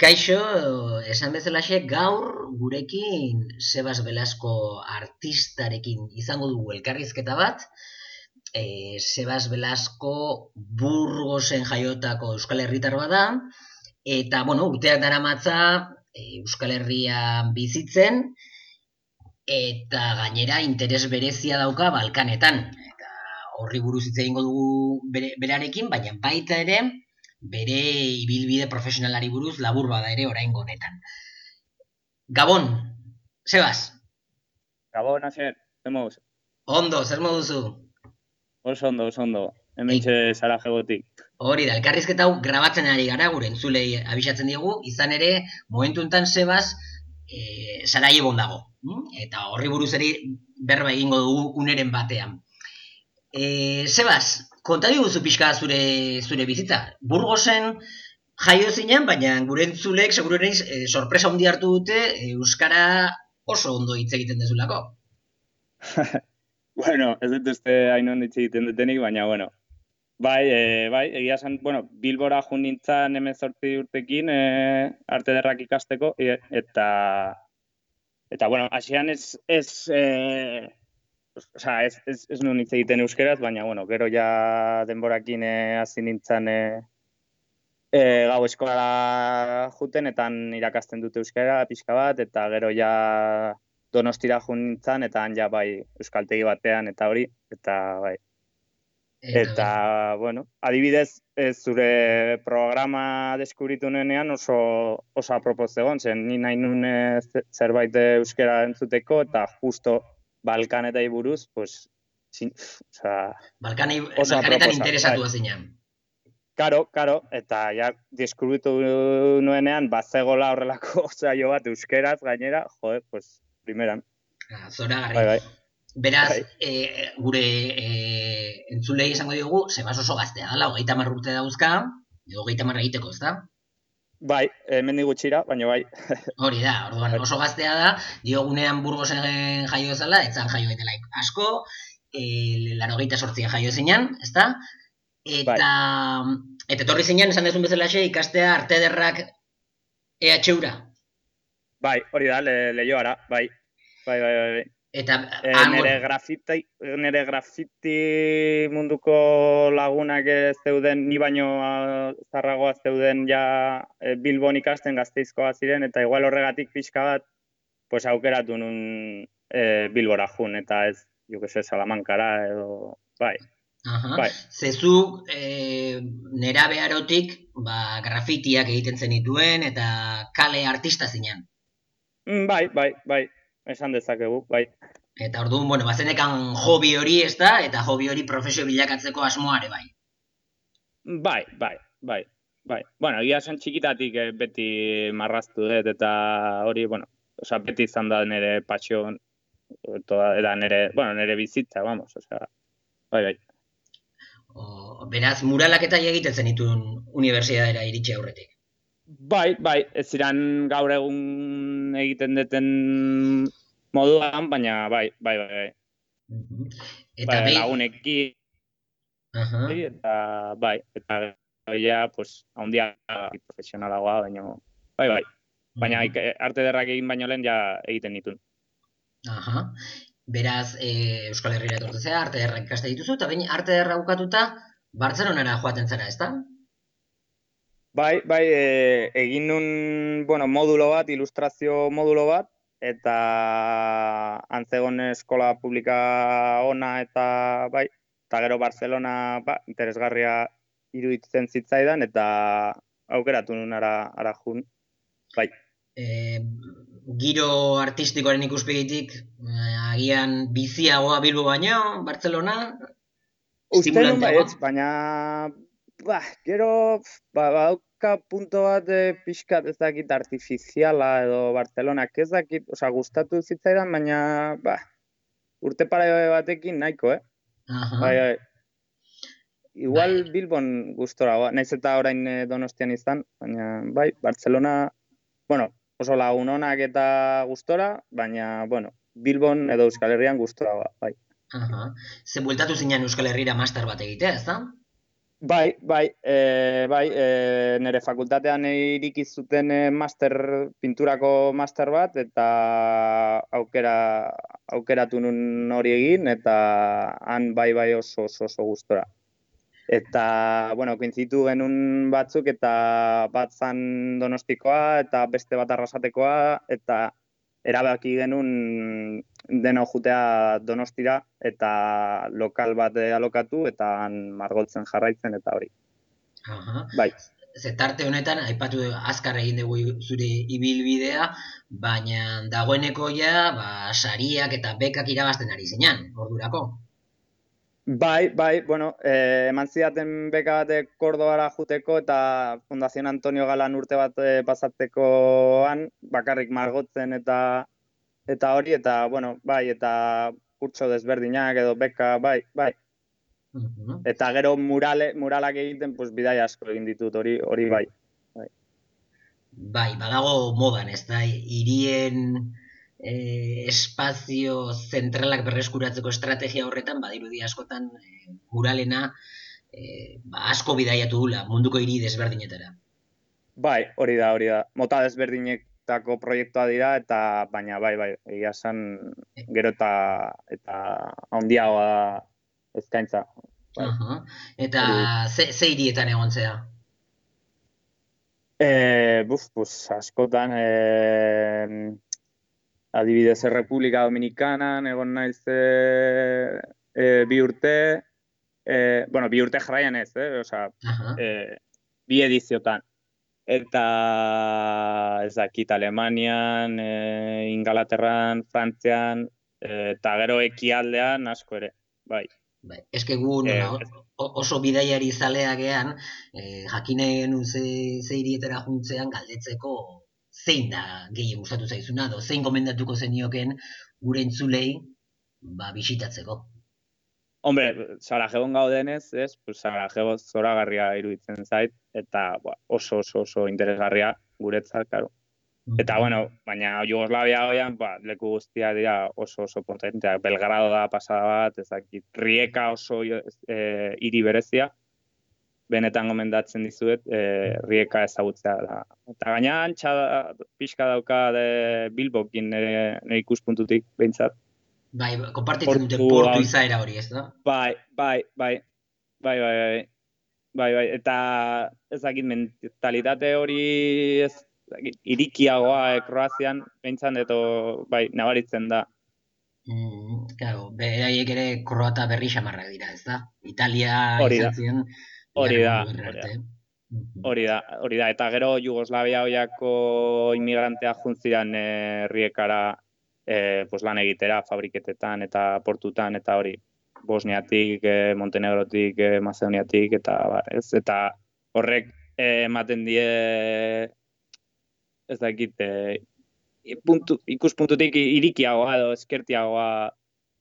Kaixo, esan bezalaxe gaur gurekin Sebas Velasco artistarekin izango dugu elkarrizketa bat. E, Sebas Velasco burgosen jaiotako Euskal Herritar da. Eta, bueno, urteak dara matza e, Euskal Herrian bizitzen. Eta gainera interes berezia dauka Balkanetan. Eta horri buruz hitz egingo dugu berarekin, baina baita ere, bere ibilbide profesionalari buruz labur bada ere orain honetan. Gabon, Sebas? Gabon, azer, zer moduz? Ondo, zer moduzu? Oso ondo, oso ondo. Hemen zara jegotik. Hori da, elkarrizketa hau grabatzen ari gara, gure entzulei abisatzen diegu, izan ere, momentu enten Sebas, e, Sarajevo dago. Hm? Eta horri buruz ere berba egingo dugu uneren batean. E, Sebas, kontari guzu pixka zure, zure bizitza. Burgosen jaio zinen, baina gure entzulek, seguru e, sorpresa hundi hartu dute, e, Euskara oso ondo hitz egiten dezulako. bueno, ez dut uste hain hitz egiten dutenik, baina, bueno, Bai, e, bai, egia zen, bueno, Bilbora jun nintzen hemen zortzi urtekin e, arte derrak ikasteko, e, eta, eta, bueno, asian ez, ez, e, Osa, ez, ez, ez nuen hitz egiten euskeraz, baina, bueno, gero ja denborakin eh, hasi nintzen eh, eh, gau eskola juten, eta irakasten dute euskara pixka bat, eta gero ja donostira jun nintzen, eta han ja bai euskaltegi batean, eta hori, eta bai. Eta, bueno, adibidez, ez zure programa deskubritu nenean oso, oso apropos egon, zen ni nahi nune zerbait euskara entzuteko, eta justo Balkaneta buruz, pues, sin, o sea, Balkani, Balkanetan interesatu azinean. Karo, karo, eta ja, diskuritu nuenean, bazegola horrelako zaio bat euskeraz gainera, jode, pues, primeran. Ah, zora garri. Bai, bai. Beraz, bai. E, gure e, entzulei izango diogu, zebaz oso gaztea dala, hogeita marrurte dauzka, hogeita marra egiteko, ez da? Bai, hemen gutxira, baina bai. Hori da, orduan oso gaztea da, diogunean burgosen jaio ezala, etzan jaio etela asko, e, laro gehieta sortzia jaio zinean, ez da? Eta, bai. eta torri zinean, esan dezun bezala xe, ikastea arte derrak EH-ura. Bai, hori da, le, lehioara, bai. Bai, bai, bai. bai. Eta e, nere grafiti, nere grafiti munduko lagunak ez zeuden ni baino zarragoa zeuden ja e, Bilbon ikasten gazteizkoa ziren eta igual horregatik pixka bat pues aukeratu nun e, Bilbora jun eta ez jo que se Salamankara edo bai. Aha. Bai. Zezu e, nera beharotik ba, grafitiak egiten zenituen eta kale artista zinean. Mm, bai, bai, bai esan dezakegu, bai. Eta orduan, bueno, bazenekan hobi hori ez da, eta hobi hori profesio bilakatzeko asmoare bai. Bai, bai, bai, bai. Bueno, egia zen txikitatik eh, beti marraztu dut, eta hori, bueno, oza, beti izan da nire patxo, toda, eta nire, bueno, nire bizitza, vamos, oza, bai, bai. O, beraz, muralak eta egiten zenituen unibertsiadera iritsi aurretik. Bai, bai, ez ziren gaur egun egiten duten moduan, baina bai, bai, bai. bai. Eta bai, laguneki, eta bai, eta ja, pues, haundia profesionalagoa, baina bai, bai. Baina arte derrak egin baino lehen ja egiten ditun. Aha. Beraz, e, Euskal Herriera etortzea, arte derrak ikaste dituzu, eta baina arte derra ukatuta, Bartzelonara joaten zara, ezta? Bai, bai, e, egin nun, bueno, modulo bat, ilustrazio modulo bat, eta antzegon eskola publika ona eta bai, eta gero Barcelona ba, interesgarria iruditzen zitzaidan, eta aukeratu nun ara, ara jun, bai. E, giro artistikoaren ikuspegitik, eh, agian biziagoa bilbo baino, Barcelona? Uste nun baietz, baina Ba, gero, ba, ba, punto bat e, pixkat ez dakit artifiziala edo Barcelona, ez dakit, oza, gustatu zitzaidan, baina, ba, urte para batekin nahiko, eh? Aha. Bai, bai. Igual bai. Bilbon gustora, ba, naiz eta orain e, donostian izan, baina, bai, Barcelona, bueno, oso lagun honak eta gustora, baina, bueno, Bilbon edo Euskal Herrian gustora, ba, bai. Aha. Ze bueltatu zinean Euskal Herriera master bat egitea, ez da? Bai, bai, e, bai, e, nire fakultatean iriki zuten e, master, pinturako master bat, eta aukera, aukeratu nun hori egin, eta han bai, bai oso, oso, oso gustora. Eta, bueno, koinzitu genuen batzuk, eta bat zan donostikoa, eta beste bat arrasatekoa, eta erabaki genuen deno jutea donostira eta lokal bat alokatu eta margotzen jarraitzen eta hori. Aha. Bai. Zetarte honetan, aipatu azkar egin dugu zure ibilbidea, baina dagoeneko ja, ba, sariak eta bekak irabazten ari zinean, ordurako. Bai, bai, bueno, eh, eman zidaten beka batek Kordobara juteko eta Fundazion Antonio Galan urte bat eh, pasatzekoan, bakarrik margotzen eta eta hori, eta, bueno, bai, eta kurtso desberdinak edo beka, bai, bai. Eta gero murale, muralak egiten, pues, bidai asko egin ditut hori, hori bai. Bai, bai badago modan, ez da, irien eh, espazio zentralak berreskuratzeko estrategia horretan, badirudi askotan eh, muralena eh, ba, asko bidaiatu dula munduko hiri desberdinetara. Bai, hori da, hori da. Mota desberdinek tako proiektua dira eta baina bai bai egia san gero eta eta handiagoa eskaintza bai. eta ze ze hirietan egontzea eh buf buf askotan eh adibidez Republika Dominicana egon naiz eh e, bi urte eh bueno bi urte jarraian ez eh osea eh bi ediziotan eta ez dakit Alemanian, e, Ingalaterran, Frantzian, e, eta gero ekialdean asko ere, bai. Bai, eske gu e, oso bidaiari zalea gean, e, jakine ze, ze irietera juntzean galdetzeko zein da gehien gustatu zaizuna, do zein gomendatuko zenioken gure entzulei ba, bisitatzeko. Hombre, Sarajebon gaudenez, ez, pues Sarajevo zoragarria iruditzen zait, eta ba, oso oso oso interesgarria guretzat, karo. Eta, bueno, baina Jugoslavia hoian, ba, leku guztia dira oso oso potentea. Belgrado da pasada bat, ezakit, Rieka oso e, iri berezia, benetan gomendatzen dizuet, e, Rieka ezagutzea da. Eta gaina antxa pixka dauka de Bilbokin nire ikuspuntutik behintzat. Bai, konpartitzen dute portu izaera hori, ez da? Bai, bai, bai, bai, bai, bai, bai, bai, eta ez dakit mentalitate hori ez dakit, irikiagoa eh, Kroazian, behintzan, eto, bai, nabaritzen da. Mm, claro, beraiek ere kroata berri xamarrak dira, ez da? Italia hori da. hori da, hori da, hori da, eta gero Jugoslavia hoiako inmigrantea juntziran eh, riekara e, pues lan egitera fabriketetan eta portutan eta hori Bosniatik, e, Montenegrotik, e, Macedoniatik eta bar, ez? Eta horrek ematen die ez dakit e, puntu, ikuspuntutik irikiagoa edo eskertiagoa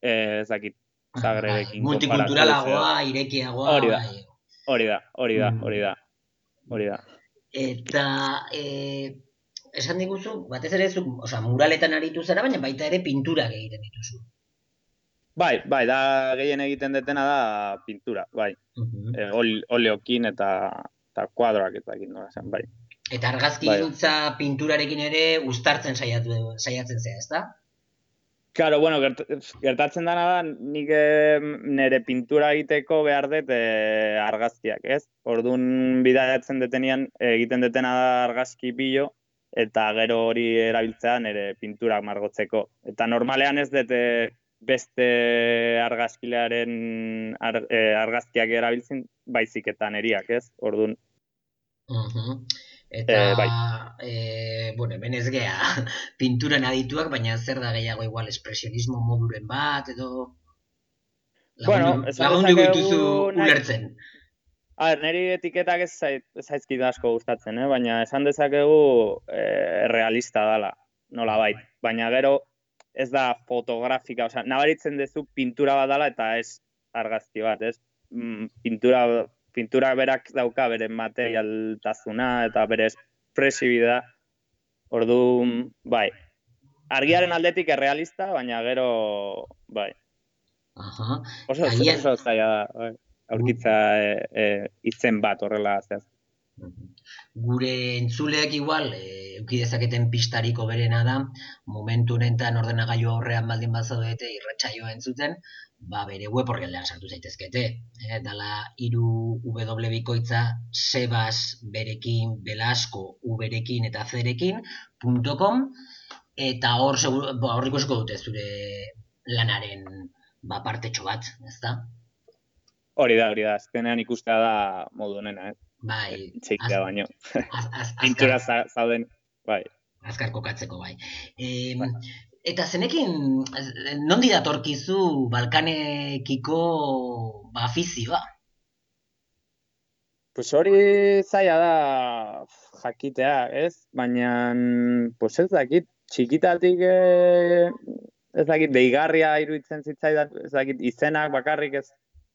e, ez dakit Zagrebekin multikulturalagoa, irekiagoa hori da, bai. Hori da, hori da, hori da, hori da. Eta, e, esan diguzu, batez ere zu, oza, muraletan aritu zara, baina baita ere pintura egiten dituzu. Bai, bai, da gehien egiten detena da pintura, bai. Uh -huh. e, oleokin eta eta kuadroak eta egin nola zen, bai. Eta argazki bai. pinturarekin ere ustartzen saiatu saiatzen zea, ezta? Claro, bueno, gertatzen dana da, nik nire pintura egiteko behar dut e, argazkiak, ez? Orduan bidaiatzen detenian egiten detena da argazki pilo, eta gero hori erabiltzea nire pinturak margotzeko. Eta normalean ez dute beste argazkilearen ar, e, argazkiak erabiltzen baizik eta neriak, ez? Orduan. Uh Eta, e, bai. e, bueno, hemen ez gea pinturan adituak, baina zer da gehiago igual espresionismo moduren bat, edo... Lagundu, bueno, lagundu dituzu ulertzen. A ber, niri etiketak ez zaizkit asko gustatzen, eh? baina esan dezakegu eh, realista dala, nola bai. Baina gero ez da fotografika, osea, nabaritzen duzu pintura bat dala eta ez argazki bat, ez? Mm, pintura, pintura berak dauka bere materialtasuna eta bere espresibida. Ordu, bai, argiaren aldetik errealista, baina gero, bai. Aha. Oso, oso, oso, bai. aurkitza e, e, izen bat horrela zehaz. Gure entzuleak igual, e, euki dezaketen pistariko berena da, momentu honetan ordenagailu horrean baldin bat zaudete irratsaioa entzuten, ba bere web aldean sartu zaitezkete. E, dala iru bikoitza sebas berekin belasko uberekin eta zerekin .com eta hor ba, hor ikusiko dute zure lanaren ba, partetxo bat, ez da? Hori da, hori da, azkenean ikustea da modu honena, eh? Bai. Txeikia baino. Pintura zauden, bai. Azkar kokatzeko, bai. E, bai. Eta zenekin, nondi datorkizu Balkanekiko ba, afizioa? Pues hori zaila da jakitea, ez? Baina, pues ez dakit, txikitatik eh, ez dakit, deigarria iruditzen zitzaidan, ez dakit, izenak bakarrik ez,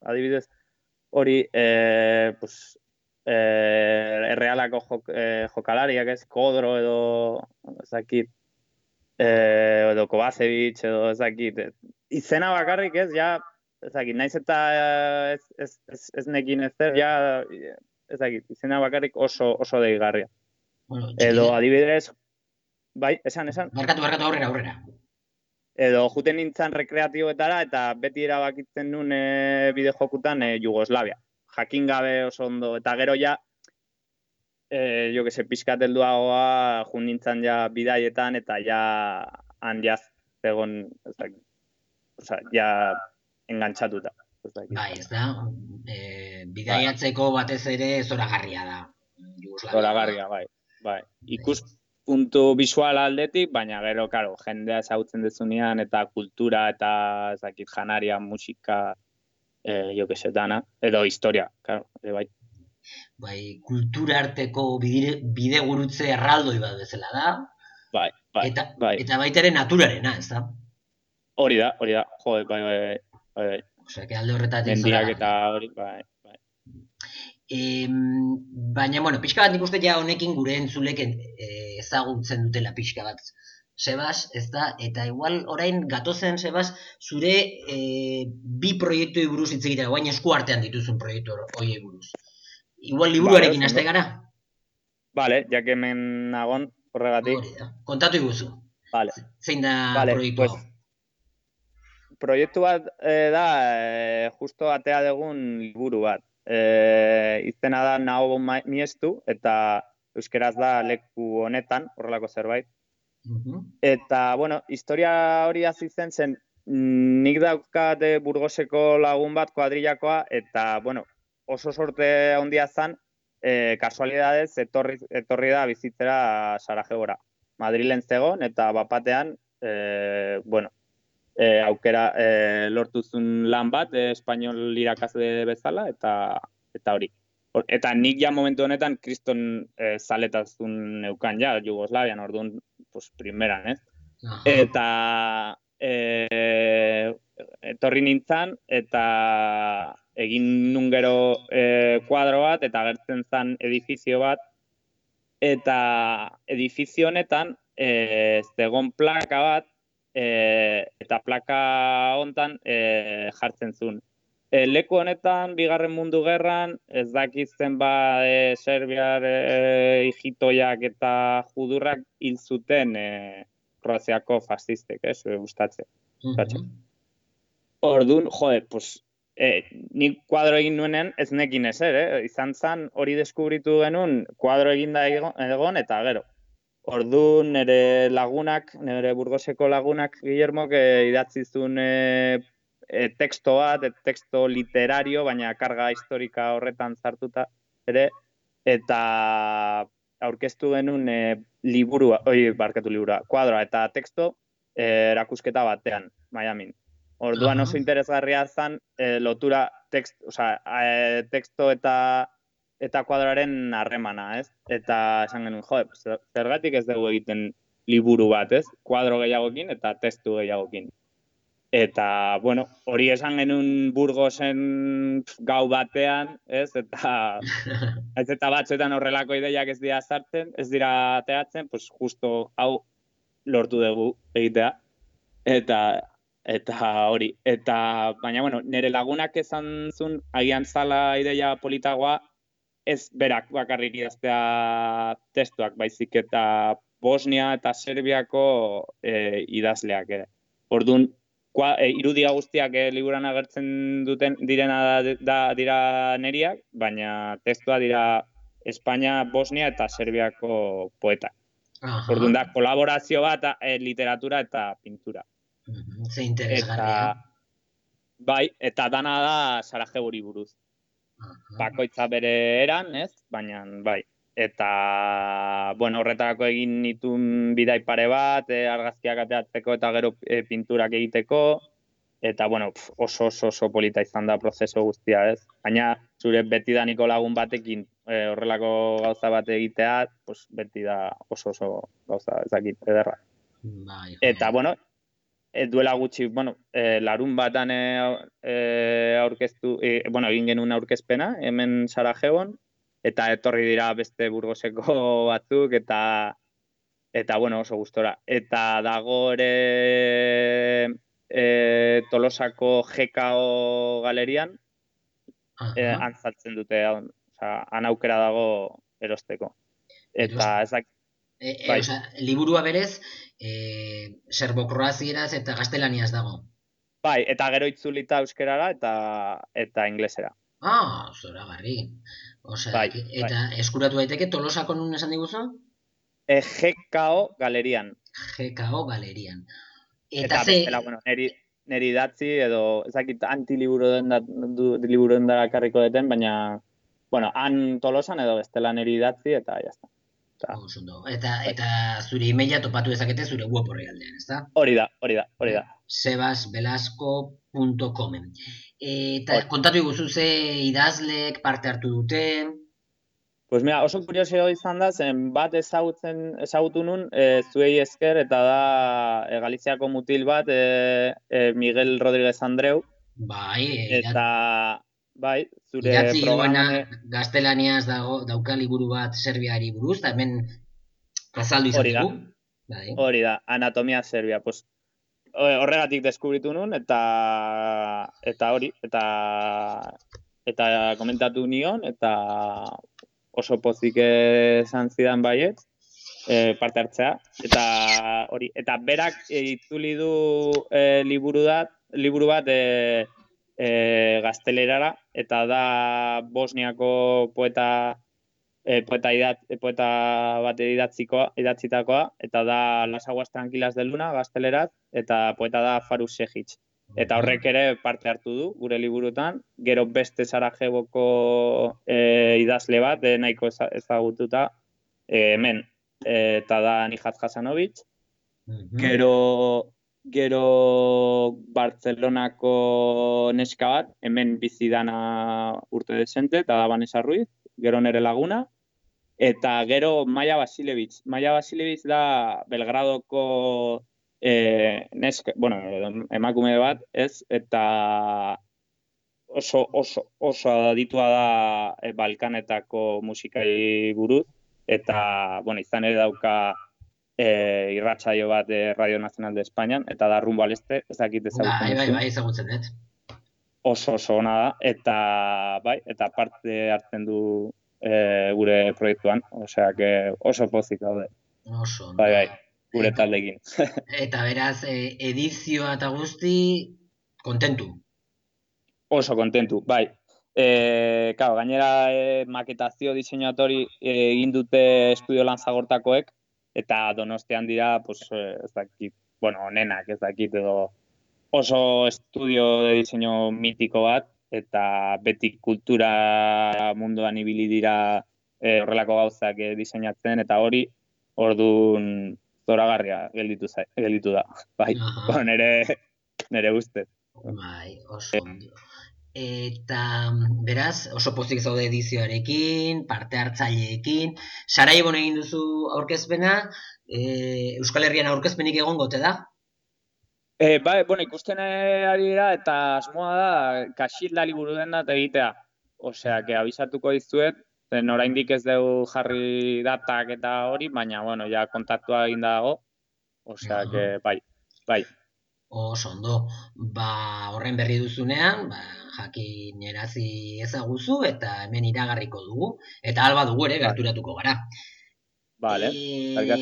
adibidez, hori, e, pues, e, errealako jok, e, jokalariak ez, kodro edo, ez dakit, e, edo Kovacevic edo ez dakit, izena bakarrik ez, ja, ez dakit, naiz eta ez, ez, ez, ez nekin ez zer, ja, ez dakit, izena bakarrik oso, oso deigarria. Bueno, edo adibidez, bai, esan, esan. Barkatu, barkatu, aurrera, aurrera edo juten nintzen rekreatioetara eta beti erabakitzen nun e, bide jokutan e, Jugoslavia. Jakin gabe oso ondo, eta gero ja, e, jo que se pizkat elduagoa, jun nintzen ja bidaietan, eta ja han jaz egon, ez da, oza, ja engantzatuta. Bai, ez da, e, bidaiatzeko batez ere zoragarria da. Zoragarria, bai. bai. Ikus, puntu visual aldetik, baina gero, karo, jendea zautzen dezunean, eta kultura, eta ezakit, janaria, musika, eh, jo que dana, edo historia, e, bai. Bai, kultura arteko bide, bide gurutze erraldoi bat bezala da. Bai, bai, eta, bai. Eta baitaren naturarena, ez da? Hori da, hori da, jo, bai, bai, bai, bai. Osea, que alde horretatik Mendiak eta hori, bai. E, baina, bueno, pixka bat nik uste ja honekin gure entzulek e, ezagutzen dutela pixka bat. Sebas, ez da, eta igual orain gatozen, Sebas, zure e, bi proiektu buruz hitz egitea, guain esku artean dituzun proiektu hori buruz. Igual liburuarekin vale, gara? Vale, ja que hemen nagon, horregatik. Kontatu iguzu. Vale. Zein da vale, proiektu pues, Proiektu bat eh, da, eh, justo atea dugun liburu bat e, izena da nago miestu, eta euskeraz da leku honetan, horrelako zerbait. Eta, bueno, historia hori hasi zen zen, nik daukate burgoseko lagun bat kuadrillakoa, eta, bueno, oso sorte handia zen, e, kasualidadez, etorri, etorri da bizitzera Sarajegora. Madrilen zegon, eta bapatean, e, bueno, e, aukera e, lortuzun lan bat, e, espainol irakazde bezala, eta eta hori. Eta nik ja momentu honetan kriston e, zaletazun neukan ja, Jugoslavian, orduan, pues, primeran, ez? Eta e, etorri nintzen, eta egin nun gero e, kuadro bat, eta gertzen zen edifizio bat, eta edifizio honetan, e, zegon plaka bat, e, eta plaka hontan e, jartzen zuen. E, leku honetan, bigarren mundu gerran, ez dakizten ba e, Serbiar e, eta judurrak hil zuten e, Kroaziako fascistek, ez, gustatzen. Mm -hmm. Orduan, jode, pues, e, nik kuadro egin nuenen ez nekin ezer, eh? izan zan hori deskubritu genuen kuadro eginda egon, eta gero, Ordu nire lagunak, nire burgoseko lagunak, Guillermo, que idatzi zuen e, e, teksto bat, e, teksto literario, baina karga historika horretan zartuta ere, eta aurkeztu genuen e, liburua, oi, barkatu liburua, kuadroa, eta teksto e, erakusketa batean, Miami. Orduan oso interesgarria zen e, lotura tekst, oza, e, teksto eta eta kuadraren harremana, ez? Eta esan genuen, jo, zergatik ez dugu egiten liburu bat, ez? Kuadro gehiagokin eta testu gehiagokin. Eta, bueno, hori esan genuen burgosen gau batean, ez? Eta, ez eta batzuetan horrelako ideiak ez dira zartzen, ez dira teatzen, pues justo hau lortu dugu egitea. Eta, eta hori. Eta, baina, bueno, nire lagunak esan zun, agian zala ideia politagoa, ez berak bakarrik idaztea testuak, baizik eta Bosnia eta Serbiako e, idazleak ere. Orduan, kua, e, irudia guztiak e, liburan agertzen duten direna da, da dira neriak, baina testua dira Espainia, Bosnia eta Serbiako poetak. Orduan da, kolaborazio bat e, literatura eta pintura. Ze interesgarria. bai, eta dana da Sarajeburi buruz. Bakoitza bere eran, ez? Baina, bai. Eta, bueno, horretarako egin nitun bidai pare bat, e, argazkiak ateatzeko eta gero e, pinturak egiteko. Eta, bueno, oso, oso, oso polita izan da prozeso guztia, ez? Baina, zure beti da lagun batekin e, horrelako gauza bat egitea, pues, beti da oso, oso gauza ezakit, ederra. Bai, eta, bueno, e, duela gutxi, bueno, e, larun batan e, aurkeztu, e, bueno, egin genuen aurkezpena, hemen Sarajebon, eta etorri dira beste burgoseko batzuk, eta eta bueno, oso gustora. Eta dago ere e, Tolosako GKO galerian, e, antzatzen dute, oza, an aukera dago erosteko. Eta ezak... E, e, bai. liburua berez, e, serbokroazieraz eta gaztelaniaz dago. Bai, eta gero itzulita euskerara eta eta inglesera. Ah, zora garri. Osea, bai, eta bai. eskuratu daiteke Tolosako nun esan diguzu? E, GKO galerian. GKO galerian. Eta, eta ze... bestela, bueno, neri, neri datzi edo ezakit antiliburu den da, liburu den deten, baina, bueno, han Tolosan edo bestela neri datzi eta jazta. Eta, eta, eta zure emaila topatu dezakete zure web horri aldean, ez da? Hori da, hori da, hori da. sebasvelasco.com Eta kontatu iguzu ze idazlek parte hartu dute? Pues mira, oso kuriosio izan da, zen bat ezagutzen, ezagutu nun, e, zuei esker, eta da e, Galiziako mutil bat, e, e, Miguel Rodríguez Andreu. Bai, eta, bai, zure Idatzi programane... gaztelaniaz dago, dauka liburu bat Serbiari buruz, da hemen azaldu izateko. Bai. Hori da, anatomia Serbia. Pues, horregatik deskubritu nun, eta eta hori, eta eta komentatu nion, eta oso pozik esan zidan baiet, e, parte hartzea. Eta hori, eta berak itzuli du e, liburu, dat, liburu bat, e, e, gaztelerara, eta da Bosniako poeta e, poeta, idat, poeta bat idatzikoa, idatzitakoa, eta da Las Aguas Tranquilas del Luna gaztelerat, eta poeta da Farus Sejic. Eta horrek ere parte hartu du, gure liburutan, gero beste Sarajeboko e, idazle bat, de nahiko ezagututa, e, hemen, e, eta da Nijat Hasanovic, Gero gero Barcelonako neska bat, hemen bizi dana urte desente, eta da Vanessa Ruiz, gero nere laguna, eta gero Maia Basilevich. Maia Basilevich da Belgradoko e, neska, bueno, emakume bat, ez, eta oso, oso, oso aditua da e, Balkanetako musikai buruz, eta, bueno, izan ere dauka e, irratsaio bat de Radio Nacional de España eta da rumbo al este, ez dakit ezagutzen. Bai, bai, bai, ezagutzen dut. Oso oso ona da eta bai, eta parte hartzen du e, gure proiektuan, osea que oso pozik daude. Oso. Bai, bai, gure eta, taldekin. eta beraz, e, edizioa eta guzti kontentu. Oso kontentu, bai. E, claro, gainera e, maketazio diseinuatori egin dute estudio lanzagortakoek, eta donostean dira, pues, eh, ez dakit, bueno, nenak ez dakit edo oso estudio de diseño mitiko bat, eta beti kultura munduan ibili dira e, horrelako gauzak e, diseinatzen, eta hori, ordun zoragarria gelditu, gelditu da, bai, bon, nere, nere ustez. Bai, oso eta beraz oso pozik zaude edizioarekin, parte hartzaileekin, Saraibon egin duzu aurkezpena, e, Euskal Herrian aurkezpenik egon gote da? E, bai, bueno, ikusten ari dira eta asmoa da kaxil da liburu den da egitea. Osea, que abisatuko dizuet, zen oraindik ez dugu jarri datak eta hori, baina, bueno, ja kontaktua egin dago. Osea, que bai, bai. Oso ondo, ba, horren berri duzunean, ba, jakin erazi ezaguzu eta hemen iragarriko dugu. Eta alba dugu ere, gerturatuko gara. Vale, e,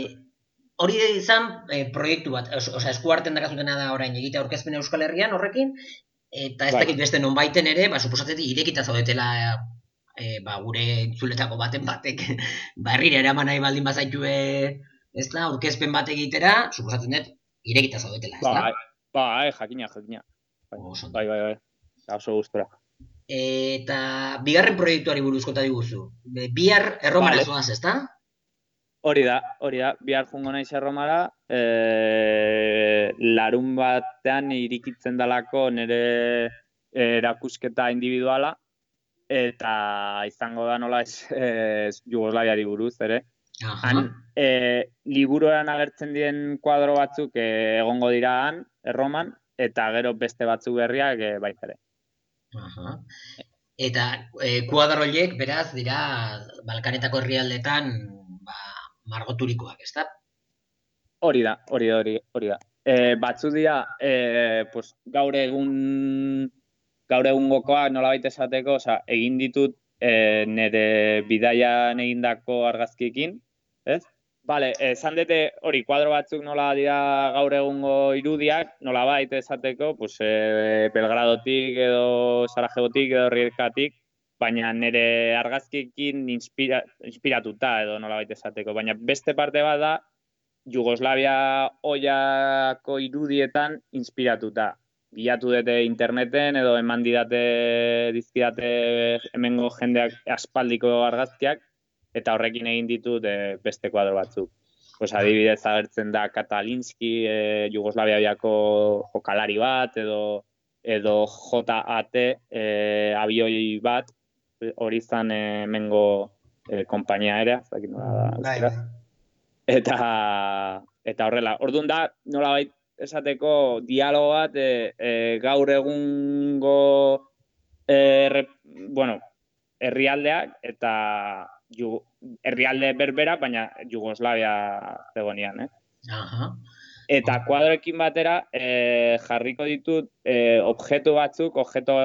hori izan e, proiektu bat, osea, esku hartzen dakazutena da orain egite aurkezpen Euskal Herrian horrekin, eta ez bai. dakit beste non baiten ere, ba, suposatzen irekita zaudetela e, ba, gure entzuletako baten batek, ba, errire eraman nahi baldin bazaitue, ez da, aurkezpen bat egitera, suposatzen dut, irekita zaudetela, ez da? Bai, bai, jakina, jakina. Bai, bai, bai, bai, oso gustora. Eta bigarren proiektuari buruzko eta diguzu. Bihar erromara vale. zoaz, ez da? Hori da, hori da, bihar jungo naiz erromara, e, larun batean irikitzen dalako nire erakusketa individuala, eta izango da nola ez, ez Jugoslaviari buruz, ere. Han, e, liburuan agertzen dien kuadro batzuk e, egongo dira han, erroman, eta gero beste batzuk berriak e, baitere. Aha. Eta e, kuadro beraz, dira, Balkanetako herrialdetan ba, margoturikoak, ez da? Hori da, hori da, hori, hori da. E, batzu dira, e, pues, gaur egun gaur egun gokoak nola baita esateko, oza, egin ditut e, nire bidaian egindako argazkiekin, ez? Bale, esan dute hori, kuadro batzuk nola dira gaur egungo irudiak, nola baita esateko, pues, e, Belgradotik edo Sarajevotik edo Riekatik, baina nire argazkiekin inspira, inspiratuta edo nola baita esateko. Baina beste parte bat da, Jugoslavia oiako irudietan inspiratuta bilatu dute interneten edo eman didate dizkidate hemengo jendeak aspaldiko argazkiak eta horrekin egin ditut e, beste kuadro batzuk. Pues adibidez agertzen da Katalinski, e, Jugoslavia biako jokalari bat edo edo JAT e, abioi bat hori izan e, hemengo e, kompainia ere, da, bai, bai. eta eta horrela. Orduan da, nolabait esateko dialogo bat e, e, gaur egungo e, re, bueno, herrialdeak eta ju, herrialde berbera, baina Jugoslavia zegonian, eh? Aha. Eta kuadroekin batera e, jarriko ditut e, objektu batzuk, objektu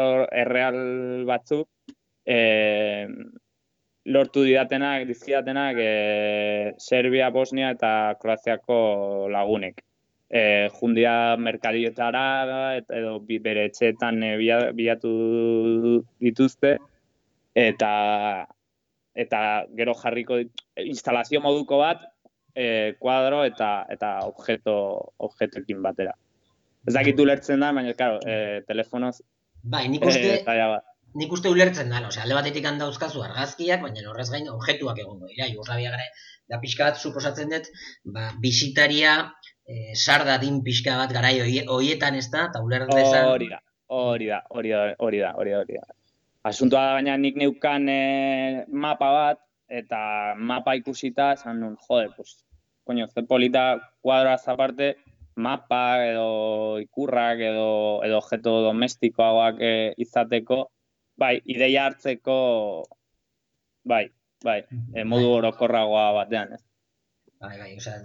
erreal batzuk, e, lortu didatenak, dizkidatenak e, Serbia, Bosnia eta Kroaziako lagunek e, jundia merkadietara edo bere etxeetan e, bilatu dituzte eta eta gero jarriko instalazio moduko bat e, kuadro eta eta objeto objetoekin batera. Ez dakitu lertzen da, baina, claro, e, telefonoz... Bai, nik uste, e, nik uste ulertzen da, osea, alde batetik handa argazkiak, baina horrez gain objektuak egongo dira, Jugoslavia gara, da pixka bat suposatzen dut, ba, bisitaria eh, sarda din pixka bat garai hoietan ez da, eta uler dezan... Hori da, hori da, hori da, hori da, hori da, hori da. Asuntoa da baina nik neukan eh, mapa bat, eta mapa ikusita, esan nun, jode, pues, koño, ze polita kuadroa zaparte, mapa edo ikurrak edo edo objeto domestikoagoak eh, izateko, bai, ideia hartzeko, bai, bai, eh, modu orokorragoa batean, ez. Bai, bai, osea,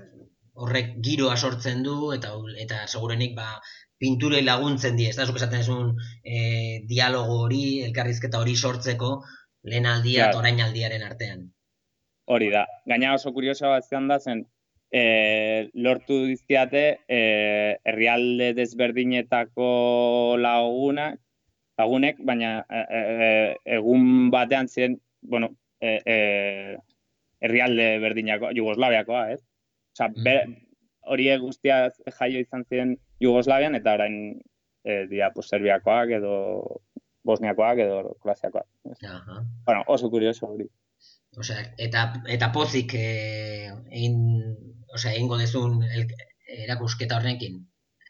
horrek giroa sortzen du eta eta segurenik ba pinture laguntzen die, ez da, zuk esaten esun e, dialogo hori, elkarrizketa hori sortzeko lehen aldia eta orain aldiaren artean. Hori da, gaina oso kuriosa bat zean da zen, e, lortu dizkiate e, herrialde desberdinetako lagunak, lagunek, baina e, e, egun batean ziren, bueno, e, e, herrialde berdinako, Jugoslaviakoa, ez? Osa, mm. hori guztia jaio izan ziren Jugoslavian, eta orain e, dira, pues, Serbiakoak edo Bosniakoak edo Kroaziakoak. Aha. Bueno, oso kurioso hori. Osea, eta, eta pozik eh, egin, osea, egingo dezun el, erakusketa horrekin,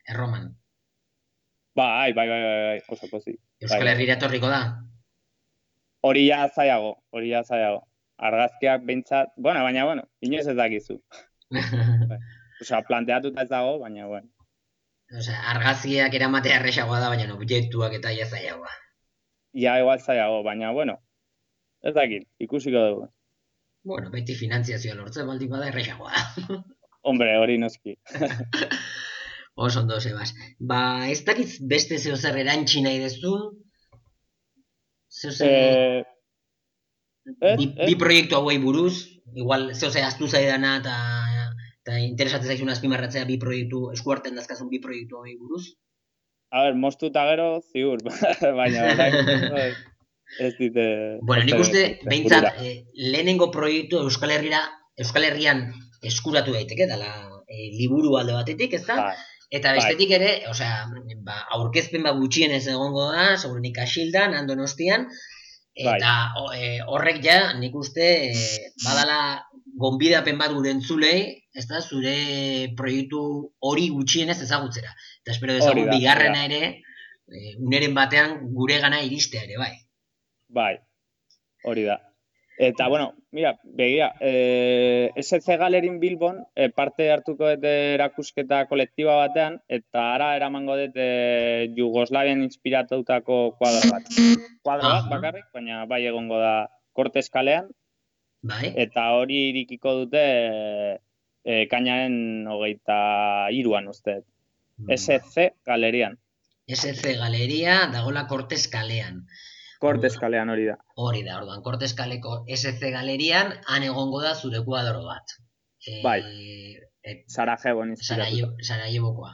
erroman. Bai, bai, bai, bai, bai, oso pozik. Euskal bai, Herriera torriko da? Hori ja zaiago, hori ja zaiago. Argazkiak behintzat, bueno, baina, bueno, inoiz ez dakizu. Osa, planteatuta ez dago, baina, bueno. Osa, argaziak eramatea erresagoa da, baina objektuak eta ia zaiagoa. Ia, igual zaiago, baina, bueno, ez dakit, ikusiko dugu. Bueno, beti finantziazioa lortzen baldin bada erresagoa Hombre, hori noski. Oso ondo, Sebas. Ba, ez dakit beste zeo zer erantxi nahi dezun? Zeo zer... Eh, ez, bi, ez. bi proiektu hauei buruz, igual zeo zer aztu zaidana eta eta interesatzen zaizun azpimarratzea bi proiektu, eskuarten dazkazun bi proiektu hauei buruz. A ber, mostu eta gero, ziur, baina orain ez, dite... Bueno, nik uste, dite behintzat, eh, lehenengo proiektu Euskal Herrira, Euskal Herrian eskuratu daiteke, dala eh, liburu alde batetik, ez da? Bai, Eta bestetik ere, osea, ba, aurkezpen bat gutxienez egongo da, segurenik asildan, andonostian, Bai. eta o, e, horrek ja, nik uste, badala gonbidapen bat gure entzulei, ez da, zure proiektu hori gutxienez ezagutzera. Eta espero dezagun bigarrena ere, e, uneren batean gure gana iristea ere, bai. Bai, hori da. Eta, bueno, mira, begira, eh, SC Galerin Bilbon eh, parte hartuko dut erakusketa kolektiba batean, eta ara eramango dut eh, Jugoslavian inspiratutako kuadro bat. Kuadro bat Aha. bakarrik, baina bai egongo da Kortes kalean, Bai? eta hori irikiko dute eh, kainaren hogeita iruan uste. Mm. SC Galerian. SC Galeria dagola Cortes kalean. Kortes kalean hori da. Hori da, orduan, Cortes kaleko SC Galerian, han egongo da zure kuadro bat. E, Bai. Inspiratuta. Sarajevo, Sarajevokoa.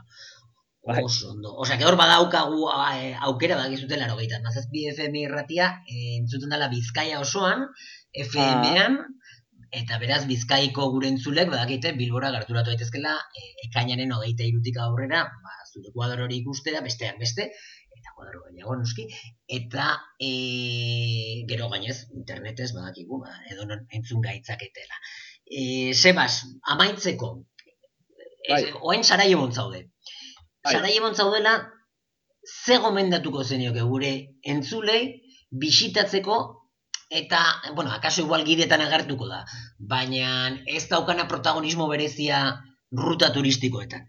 Bai. Oso ondo. Osea, que hor badaukagu a, e, aukera badakizute laro gehitan. Mazazpi FM irratia, e, entzuten dela Bizkaia osoan, FM-ean, eta beraz Bizkaiko gure entzulek badakite Bilbora gerturatu daitezkela e, ekainaren hogeita irutik aurrera, ba, zure kuadro hori ikustera, besteak beste, eta kuadro gehiago noski, eta e, gero gainez, internetez badakigu, ba, edo non entzun gaitzaketela. E, Sebas, amaitzeko, Bai. Ez, oain Sarajevon zaude. Bai. Sarajevon zaudela, ze gomendatuko zenioke gure entzulei bisitatzeko eta, bueno, akaso igual gidetan agertuko da, baina ez daukana protagonismo berezia ruta turistikoetan.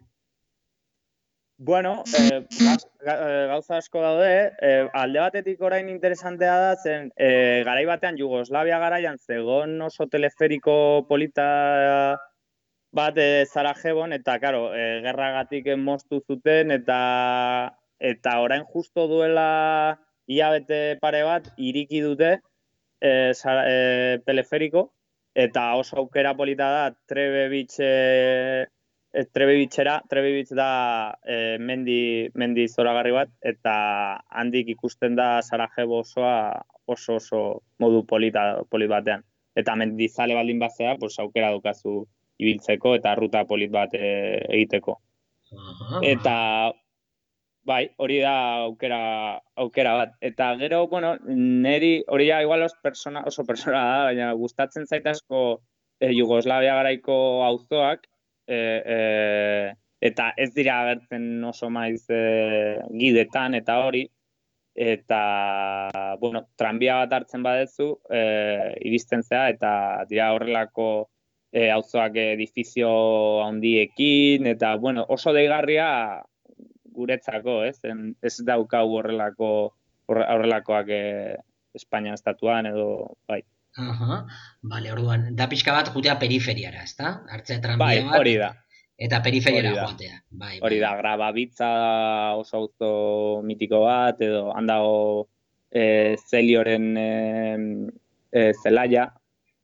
Bueno, eh, eh, gauza asko daude, eh, alde batetik orain interesantea da, zen eh, garai batean Jugoslavia garaian zegon oso teleferiko polita bat eh, Sarajevon, eta, karo, eh, gerragatik moztu zuten, eta eta orain justo duela hilabete pare bat iriki dute eh, Sara- eh, teleferiko, eta oso aukera polita da Trebe Beach eh, eh, Trebe Beachera, Trebe Beach da eh, mendi, mendi zoragarri bat, eta handik ikusten da Sarajevo osoa oso oso modu polita, polit batean. Eta mendizale baldin bazea, pues, aukera dukazu ibiltzeko eta ruta polit bat eh, egiteko. Aha, Eta bai, hori da aukera, aukera bat. Eta gero, bueno, neri hori ja igual oso persona, oso persona da, baina gustatzen zait asko eh, Jugoslavia garaiko auzoak eh, eh, eta ez dira agertzen oso maiz eh, gidetan eta hori eta bueno, tranbia bat hartzen badezu eh, iristen zea eta dira horrelako eh, auzoak edifizio handiekin eta bueno, oso deigarria guretzako, ez? En, ez daukau horrelako horre- horrelakoak eh, Espainia estatuan edo bai. Aha, bale, orduan, da pixka bat jutea periferiara, ezta? Hartzea tranbia Bai, bat, hori da. eta periferiara joatea. Bai, Hori bai. da, grababitza oso auzo mitiko bat, edo handago e, zelioren e, e, zelaia.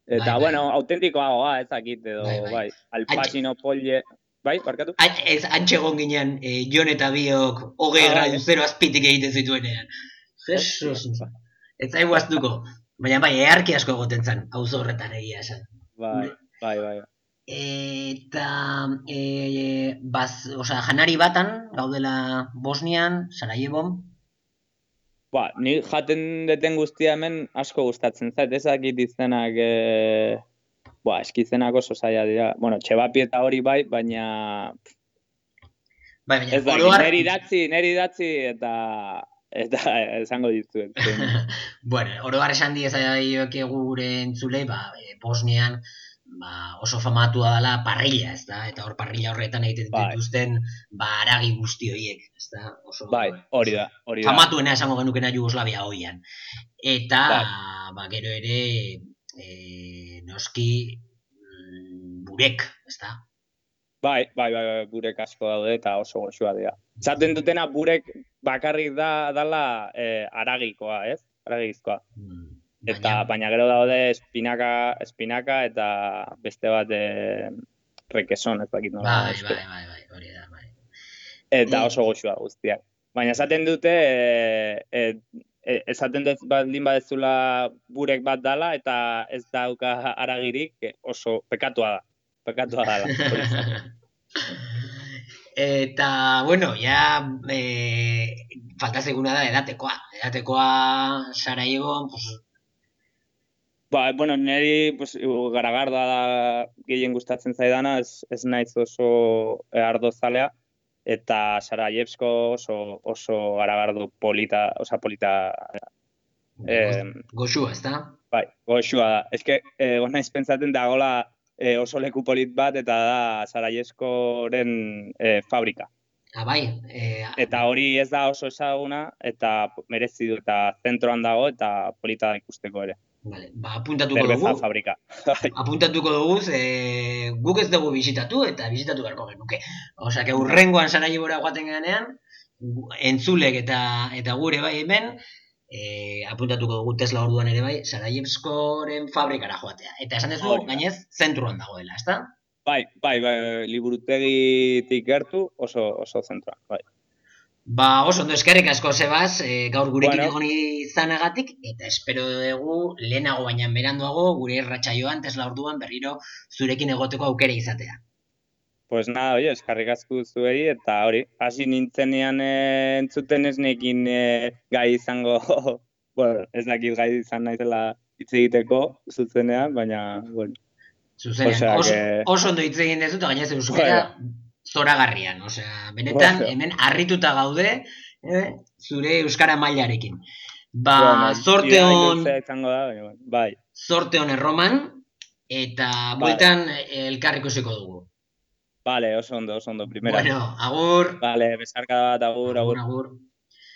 Eta, Bai, bai. bueno, autentikoagoa, ezakit, edo, Bai, bai, bai. alpasino polle... Bai, barkatu? Ez, antxe egon ginen, e, Jon eta biok hogei Ah, bai. gradu zero azpitik egiten zituenean. Jesus, ez zaigu aztuko. Baina bai, eharki asko egoten zen, auzo horretan egia esan. Bai, bai, bai. Eta, e, baz, osea, janari batan, gaudela Bosnian, Sarajevon, Ba, ni jaten deten guztia hemen asko gustatzen zait, ezakit izenak, e... Ba, eskizenak oso zaila dira. Bueno, txebapi eta hori bai, baina bai, baina, ez da, oro har- neri idatzi, neri idatzi eta eta esango dizuet. Bueno, oro har esan diezaiokegu gure entzulei, ba, e, Bosnian, ba, oso famatua dela parrilla, ez da? Eta hor parrilla horretan egiten Bai. dituzten, ba, aragi guzti horiek, ez da? Oso, bai, hori da, hori da. famatuena esango genukena Jugoslavia hoian. Eta, Bai. ba, gero ere, e, noski, mm, burek, ez? Bai, bai, bai, bai, burek asko daude eta oso goxua dira. Zaten dutena burek bakarrik da dala eh, aragikoa, ez? Aragizkoa. Mm, Eta baina gero daude espinaka, espinaka eta beste bat eh, rekeson, ez dakit nola. Bai, bai, bai, bai, hori da, bai. Eta oso goxua guztiak. Baina esaten dute, e, e, e, esaten dut baldin badezula burek bat dala eta ez dauka aragirik e, oso pekatua da. Pekatua dala. Eta, bueno, ja, e, falta zeguna da edatekoa. Edatekoa Sarajevo, pues, Ba, bueno, niri pues, garagardoa da gehien gustatzen zaidana, ez, ez naiz oso e, ardo zalea, eta Sarajevsko oso, oso garagardo polita, osa polita, Eh, goxua, ezta? bai, goxua da. Ez que, e, naiz pentsatzen da gola e, oso leku polit bat, eta da Sarajevskoren e, fabrika. Ah, bai, e, Eta hori ez da oso ezaguna, eta merezi du, eta zentroan dago, eta polita da ikusteko ere. Vale, ba, apuntatuko Zerbeza dugu. fabrika. apuntatuko dugu, ze guk ez dugu bisitatu eta bisitatu beharko genuke. Osea, que urrengoan Sarajevora joaten ganean, entzulek eta eta gure bai hemen, e, apuntatuko dugu Tesla orduan ere bai, Sarajevskoren fabrikara joatea. Eta esan da. gainez, zentruan dagoela, ezta? Bai, bai, bai, liburutegitik gertu, oso, oso zentroan, bai. Ba, oso ondo eskerrik asko Sebas, e, gaur gurekin Bueno. egon izanagatik, eta espero dugu lehenago baina beranduago gure irratsaioan Tesla orduan berriro zurekin egoteko aukera izatea. Pues nada, oie, eskarrik asko zuei, eta hori, hasi nintzenean e, entzuten ez nekin e, gai izango, bueno, ez dakit gai izan naizela hitz egiteko zuzenean, baina, bueno, Zuzenean, Osea, oso, que- oso ondo hitz egin dezu, eta gainez euskara zoragarrian, osea, benetan hemen harrituta gaude, eh, zure euskara mailarekin. Ba, bueno, zorte on, izango da, baina, bai, zorte on erroman, eta bueltan eh, elkar ikusiko dugu. vale, oso ondo, oso ondo, primera. Bueno, agur, Vale, besarka bat, agur, agur. agur. agur.